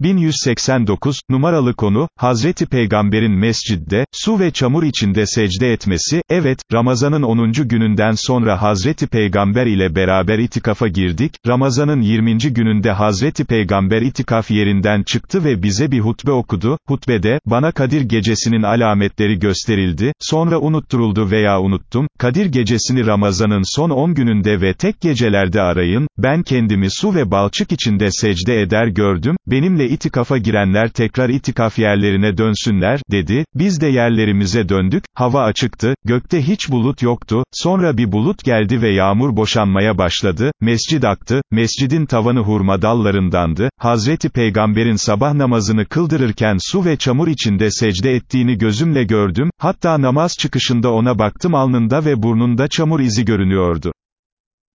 1189, numaralı konu, Hazreti Peygamber'in mescidde, su ve çamur içinde secde etmesi, evet, Ramazan'ın 10. gününden sonra Hazreti Peygamber ile beraber itikafa girdik, Ramazan'ın 20. gününde Hazreti Peygamber itikaf yerinden çıktı ve bize bir hutbe okudu, hutbede, bana Kadir gecesinin alametleri gösterildi, sonra unutturuldu veya unuttum, Kadir gecesini Ramazan'ın son 10 gününde ve tek gecelerde arayın, ben kendimi su ve balçık içinde secde eder gördüm, benimle itikafa girenler tekrar itikaf yerlerine dönsünler, dedi, biz de yerlerimize döndük, hava açıktı, gökte hiç bulut yoktu, sonra bir bulut geldi ve yağmur boşanmaya başladı, mescid aktı, mescidin tavanı hurma dallarındandı, Hazreti Peygamber'in sabah namazını kıldırırken su ve çamur içinde secde ettiğini gözümle gördüm, hatta namaz çıkışında ona baktım alnında ve burnunda çamur izi görünüyordu.